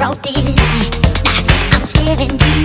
I'm feeling deep.